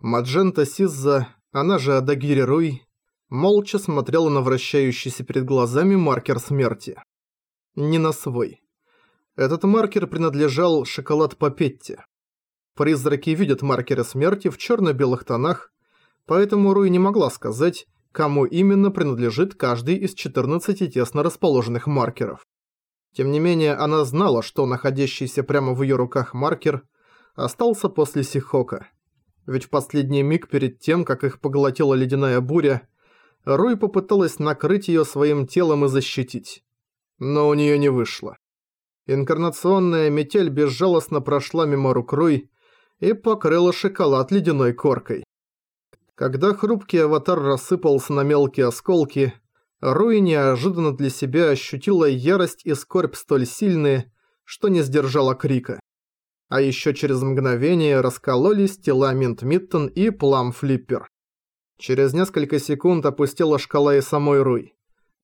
Маджента Сизза, она же Адагири Руй, молча смотрела на вращающийся перед глазами маркер смерти. Не на свой. Этот маркер принадлежал шоколад Папетти. Призраки видят маркеры смерти в черно-белых тонах, поэтому Руй не могла сказать, кому именно принадлежит каждый из 14 тесно расположенных маркеров. Тем не менее, она знала, что находящийся прямо в ее руках маркер остался после Сихока. Ведь в последний миг перед тем, как их поглотила ледяная буря, Руй попыталась накрыть ее своим телом и защитить. Но у нее не вышло. Инкарнационная метель безжалостно прошла мимо рук Руй и покрыла шоколад ледяной коркой. Когда хрупкий аватар рассыпался на мелкие осколки, Руи неожиданно для себя ощутила ярость и скорбь столь сильные, что не сдержала крика. А еще через мгновение раскололись тела Минт Миттон и Плам Флиппер. Через несколько секунд опустила шкала и самой Руй.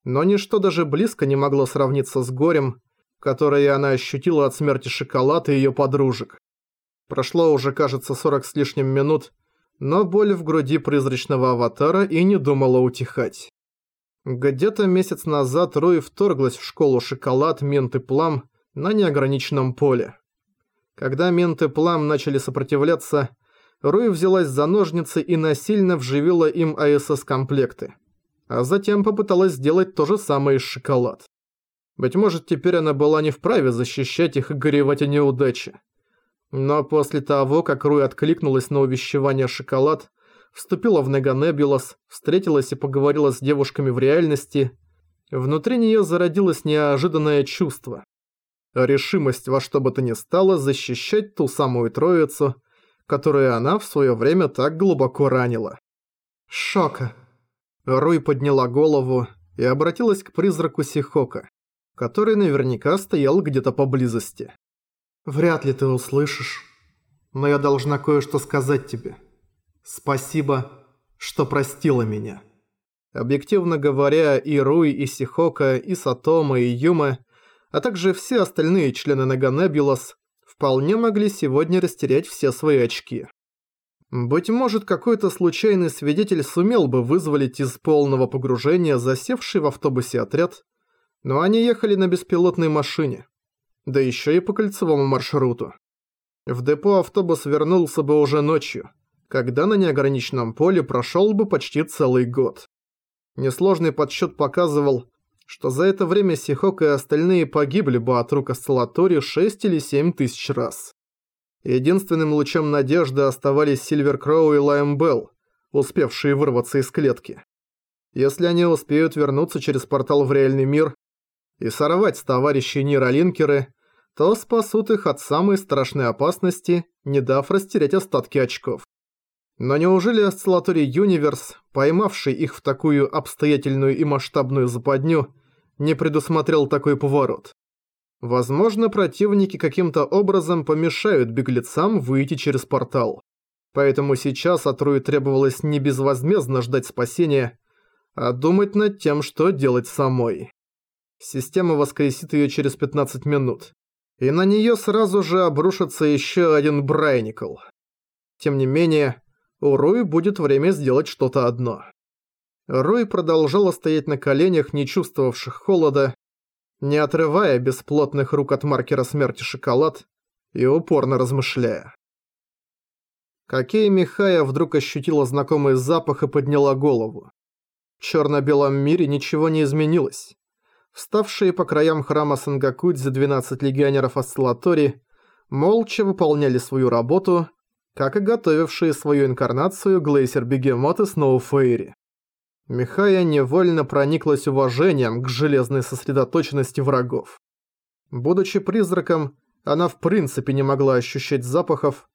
Но ничто даже близко не могло сравниться с горем, которое она ощутила от смерти шоколада и ее подружек. Прошло уже, кажется, 40 с лишним минут, но боль в груди призрачного аватара и не думала утихать. Где-то месяц назад Руи вторглась в школу «Шоколад, Мент и Плам» на неограниченном поле. Когда Мент и Плам начали сопротивляться, Руи взялась за ножницы и насильно вживила им АСС-комплекты. А затем попыталась сделать то же самое с «Шоколад». Быть может, теперь она была не вправе защищать их и горевать о неудаче. Но после того, как Руи откликнулась на увещевание «Шоколад», вступила в Неганебулас, встретилась и поговорила с девушками в реальности, внутри нее зародилось неожиданное чувство. Решимость во что бы то ни стало защищать ту самую троицу, которую она в свое время так глубоко ранила. Шока. Руй подняла голову и обратилась к призраку Сихока, который наверняка стоял где-то поблизости. «Вряд ли ты услышишь, но я должна кое-что сказать тебе». Спасибо, что простила меня. Объективно говоря, и Руи, и Сихока, и Сатома, и Юма, а также все остальные члены Наганебулас вполне могли сегодня растерять все свои очки. Быть может, какой-то случайный свидетель сумел бы вызволить из полного погружения засевший в автобусе отряд, но они ехали на беспилотной машине, да еще и по кольцевому маршруту. В депо автобус вернулся бы уже ночью, когда на неограниченном поле прошел бы почти целый год. Несложный подсчет показывал, что за это время Сихок и остальные погибли бы от рук Осциллатори 6 или 7 тысяч раз. Единственным лучом надежды оставались Сильвер Кроу и Лайм Белл, успевшие вырваться из клетки. Если они успеют вернуться через портал в реальный мир и сорвать с товарищей нейролинкеры, то спасут их от самой страшной опасности, не дав растерять остатки очков. Но неужели Осциллаторий Юниверс, поймавший их в такую обстоятельную и масштабную западню, не предусмотрел такой поворот? Возможно, противники каким-то образом помешают беглецам выйти через портал. Поэтому сейчас Атруе требовалось не безвозмездно ждать спасения, а думать над тем, что делать самой. Система воскресит ее через 15 минут. И на нее сразу же обрушится еще один Брайникл. Тем не менее, у Руи будет время сделать что-то одно. Руи продолжала стоять на коленях, не чувствовавших холода, не отрывая бесплотных рук от маркера смерти шоколад и упорно размышляя. Какие Михая вдруг ощутила знакомый запах и подняла голову. В черно-белом мире ничего не изменилось. Вставшие по краям храма Сангакудзи 12 легионеров Осциллатори молча выполняли свою работу как и готовившие свою инкарнацию Глейсер Бегемот и Сноуфейри. Михая невольно прониклась уважением к железной сосредоточенности врагов. Будучи призраком, она в принципе не могла ощущать запахов,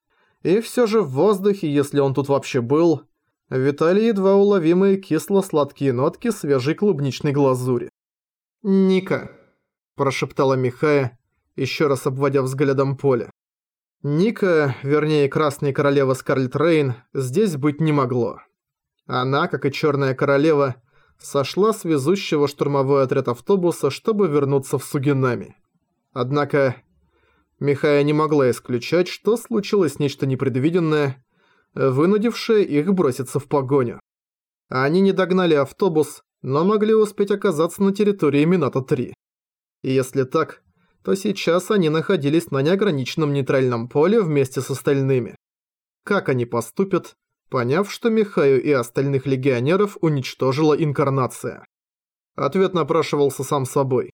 и все же в воздухе, если он тут вообще был, витали едва уловимые кисло-сладкие нотки свежей клубничной глазури. «Ника», – прошептала Михая, еще раз обводя взглядом поле. Ника, вернее Красная Королева Скарлетт Рейн, здесь быть не могло. Она, как и Черная Королева, сошла с везущего штурмовой отряд автобуса, чтобы вернуться в Сугинами. Однако, Михая не могла исключать, что случилось нечто непредвиденное, вынудившее их броситься в погоню. Они не догнали автобус, но могли успеть оказаться на территории Минато-3. И если так, то сейчас они находились на неограниченном нейтральном поле вместе с остальными. Как они поступят, поняв, что Михаю и остальных легионеров уничтожила инкарнация? Ответ напрашивался сам собой.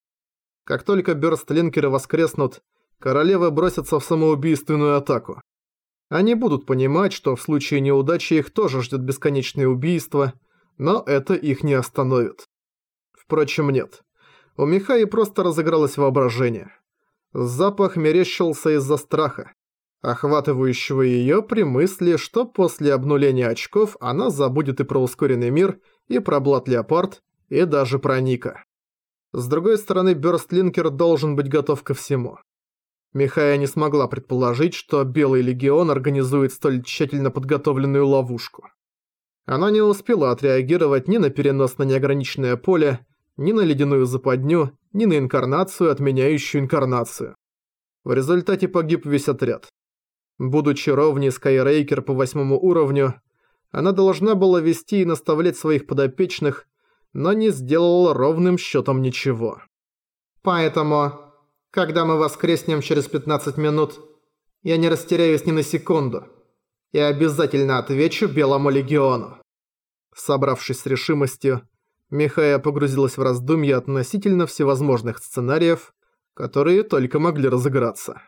Как только бёрстлинкеры воскреснут, королевы бросятся в самоубийственную атаку. Они будут понимать, что в случае неудачи их тоже ждет бесконечное убийство, но это их не остановит. Впрочем, нет. У Михаи просто разыгралось воображение. Запах мерещился из-за страха, охватывающего её при мысли, что после обнуления очков она забудет и про ускоренный мир, и про Блат-Леопард, и даже про Ника. С другой стороны, Бёрстлинкер должен быть готов ко всему. Михая не смогла предположить, что Белый Легион организует столь тщательно подготовленную ловушку. Она не успела отреагировать ни на перенос на неограниченное поле, ни на ледяную западню, ни на инкарнацию, отменяющую инкарнацию. В результате погиб весь отряд. Будучи ровней Скайрейкер по восьмому уровню, она должна была вести и наставлять своих подопечных, но не сделала ровным счетом ничего. Поэтому, когда мы воскреснем через 15 минут, я не растеряюсь ни на секунду. Я обязательно отвечу Белому Легиону. Собравшись с решимостью, Михая погрузилась в раздумья относительно всевозможных сценариев, которые только могли разыграться.